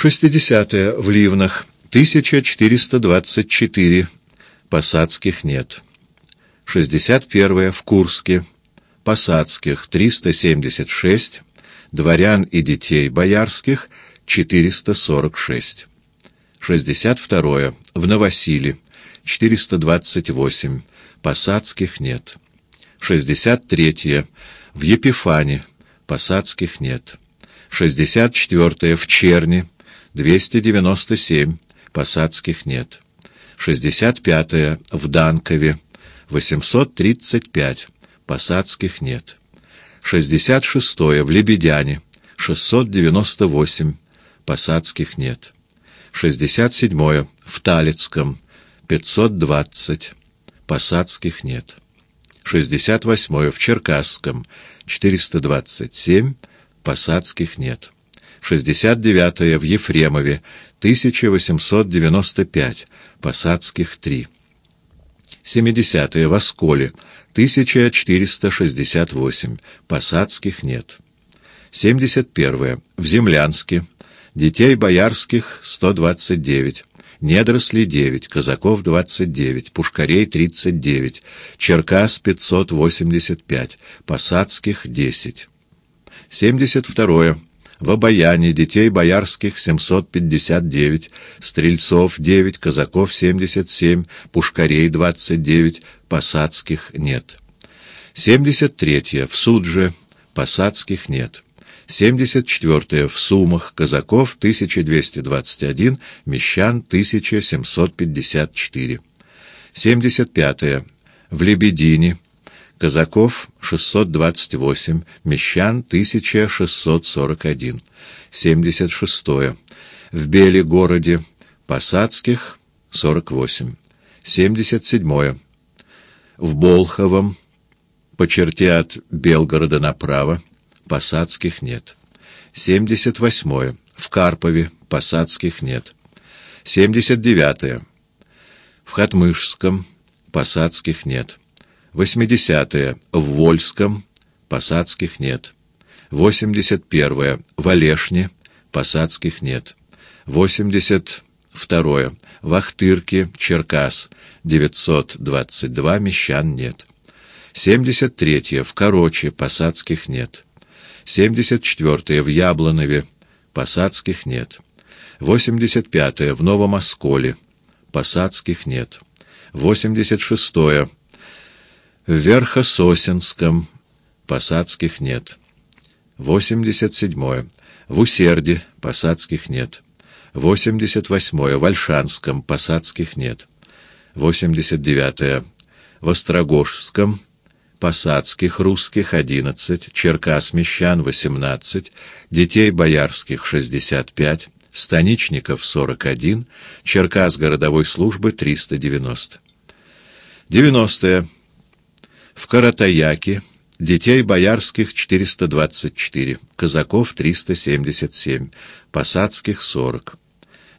60. -е. В Ливнах. 1424. Посадских нет. 61. В Курске. Посадских. 376. Дворян и детей боярских. 446. 62. В Новосиле. 428. Посадских нет. 63. В Епифане. Посадских нет. 64. В Черне. 297. Посадских нет. 65. -е, в Данкове. 835. Посадских нет. 66. -е, в Лебедяне. 698. Посадских нет. 67. -е, в Талицком. 520. Посадских нет. 68. -е, в Черкасском. 427. Посадских нет. 69-е в Ефремове, 1895, Посадских 3. 70-е в Осколе, 1468, Посадских нет. 71-е в Землянске, детей боярских 129, недорослей 9, казаков 29, пушкарей 39, Черкас 585, посадских 10. 72-е в Обаяне детей боярских 759, стрельцов 9, казаков 77, пушкарей 29, посадских нет. 73. В Судже посадских нет. 74. В Сумах казаков 1221, мещан 1754. 75. В Лебедине казаков — 628, мещан — 1641, 76. В Беле-городе посадских — 48, 77. В Болховом, по черте от Белгорода направо, посадских нет. 78. В Карпове посадских нет. 79. В Хатмышском посадских нет. 80. В Вольском. Посадских нет. 81. В Олешне. Посадских нет. 82. В Ахтырке. Черкас. 922. Мещан нет. 73. В Короче. Посадских нет. 74. В Яблонове. Посадских нет. 85. В Новом Осколе. Посадских нет. 86. В Верхососинском посадских нет. 87. -е. В Усерде посадских нет. 88. -е. В Ольшанском посадских нет. 89. -е. В Острогожском посадских русских 11, черкас-мещан 18, детей боярских 65, станичников 41, черкас городовой службы 390. 90. -е в Каратаяке детей боярских 424, казаков 377, посадских 40.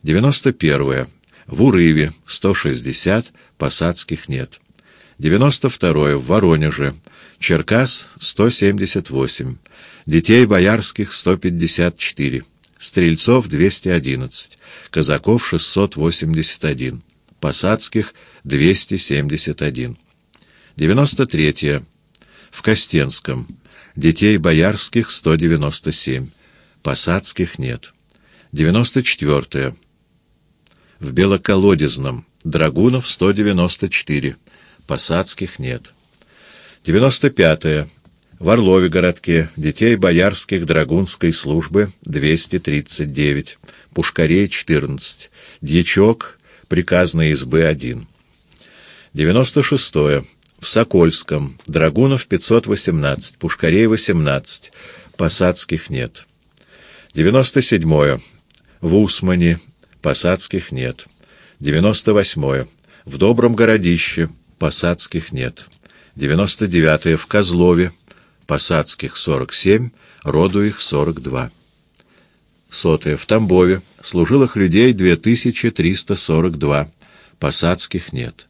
91. В Урыве 160, посадских нет. 92. В Воронеже, Черкас 178, детей боярских 154, стрельцов 211, казаков 681, посадских 271. 93. -е. В Костенском. Детей боярских 197. Посадских нет. 94. -е. В Белоколодезном. Драгунов 194. Посадских нет. 95. -е. В Орлове городке. Детей боярских драгунской службы 239. Пушкарей 14. Дьячок. Приказной избы 1. 96. -е в Сокольском, Драгунов 518, Пушкарей 18, Посадских нет. 97. -е. В Усмане, Посадских нет. 98. -е. В Добром городище, Посадских нет. 99. -е. В Козлове, Посадских 47, роду их 42. Сотое. В Тамбове, служилых людей 2342, Посадских нет.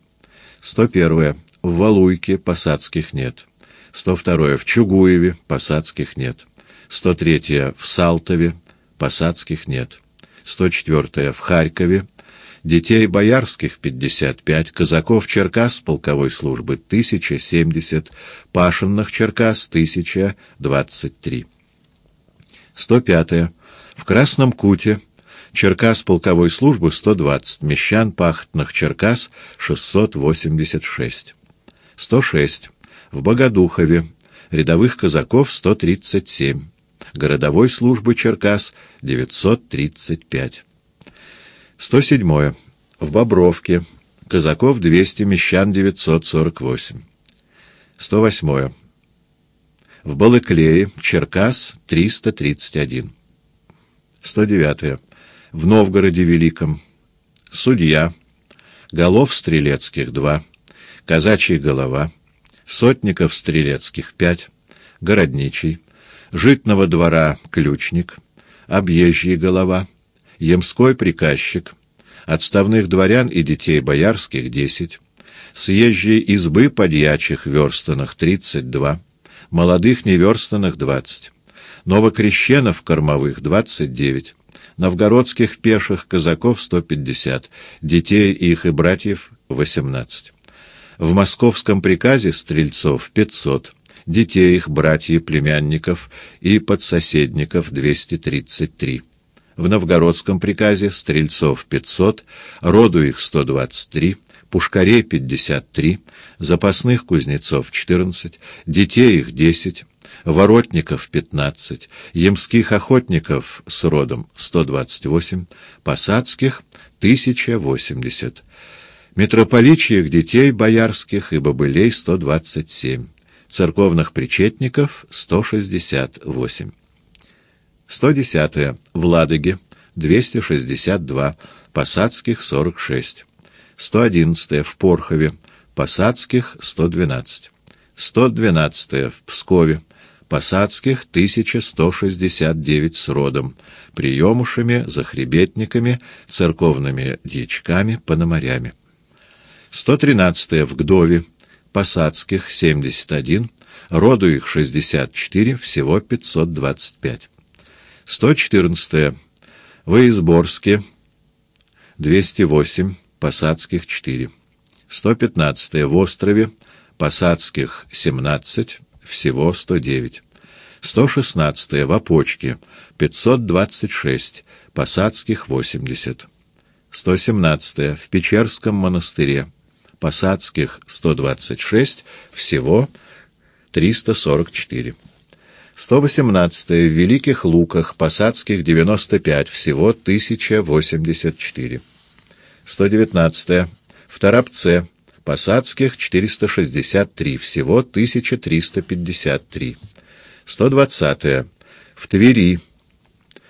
101. В Валуйке посадских нет. 102 в Чугуеве посадских нет. 103 в Салтове посадских нет. 104 в Харькове, детей боярских 55, казаков Черкас полковой службы 1070, пашенных Черкас 1023. 105 в Красном Куте, Черкас полковой службы 120, мещан пахотных Черкас 686. 106 в Богодухове, рядовых казаков 137, городовой службы Черкас 935. 107. В Бобровке. Казаков 200, мещан 948. 108. В Балыклее. Черкас 331. 109. В Новгороде Великом. Судья. Голов Стрелецких 2. Казачья голова. Сотников Стрелецких 5. Городничий. Житного двора ключник, объезжий голова, емской приказчик, отставных дворян и детей боярских десять, съезжей избы подьячих верстанных тридцать два, молодых неверстанных двадцать, новокрещенов кормовых двадцать девять, новгородских пеших казаков сто пятьдесят, детей их и братьев восемнадцать. В московском приказе стрельцов пятьсот, детей их, братьев, племянников и подсоседников 233. В новгородском приказе стрельцов 500, роду их 123, пушкарей 53, запасных кузнецов 14, детей их 10, воротников 15, ямских охотников с родом 128, посадских 1080, митрополичьих детей боярских и бобылей 127 церковных причетников 168. 110. -е. В Ладоге 262, посадских 46. 111. В Порхове, посадских 112. 112. В Пскове, посадских 1169 с родом, приемушами, захребетниками, церковными дьячками, пономарями. 113. В Гдове, посадских 71, роду их 64, всего 525. 114. В Изборске 208, посадских 4. 115. В острове посадских 17, всего 109. 116. В Опочке 526, посадских 80. 117. В Печерском монастыре посадских 126, всего 344. 118 в Великих Луках, посадских 95, всего 1084. 119 в Торопце, посадских 463, всего 1353. 120 в Твери,